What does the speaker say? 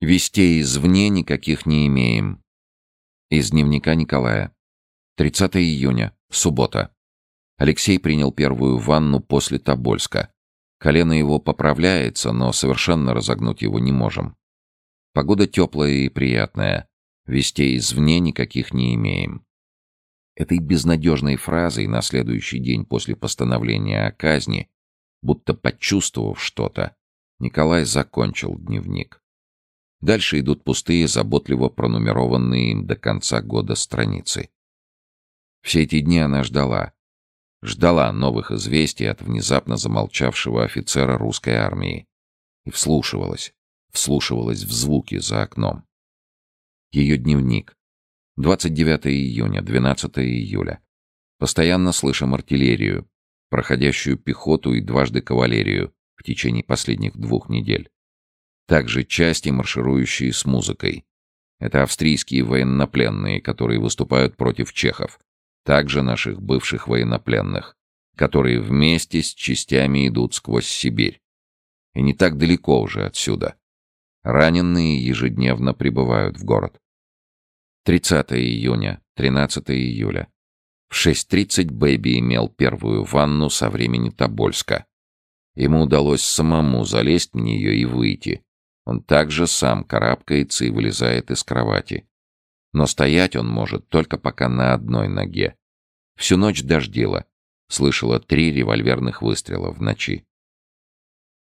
Вестей извне никаких не имеем. Из дневника Николая. 30 июня. Суббота. Алексей принял первую ванну после Тобольска. Колено его поправляется, но совершенно разогнуть его не можем. Погода теплая и приятная. Вестей извне никаких не имеем. Этой безнадежной фразой на следующий день после постановления о казни, будто почувствовав что-то, Николай закончил дневник. Дальше идут пустые, заботливо пронумерованные им до конца года страницы. Все эти дни она ждала. Ждала новых известий от внезапно замолчавшего офицера русской армии. И вслушивалась, вслушивалась в звуки за окном. Ее дневник. 29 июня, 12 июля. Постоянно слышим артиллерию, проходящую пехоту и дважды кавалерию в течение последних двух недель. Также части, марширующие с музыкой. Это австрийские военнопленные, которые выступают против чехов. Также наших бывших военнопленных, которые вместе с частями идут сквозь Сибирь. И не так далеко уже отсюда. Раненые ежедневно прибывают в город. 30 июня, 13 июля. В 6.30 Бэби имел первую ванну со времени Тобольска. Ему удалось самому залезть в нее и выйти, он также сам карабкается и вылезает из кровати. Но стоять он может только пока на одной ноге. Всю ночь дождило. Слышала три револьверных выстрела в ночи.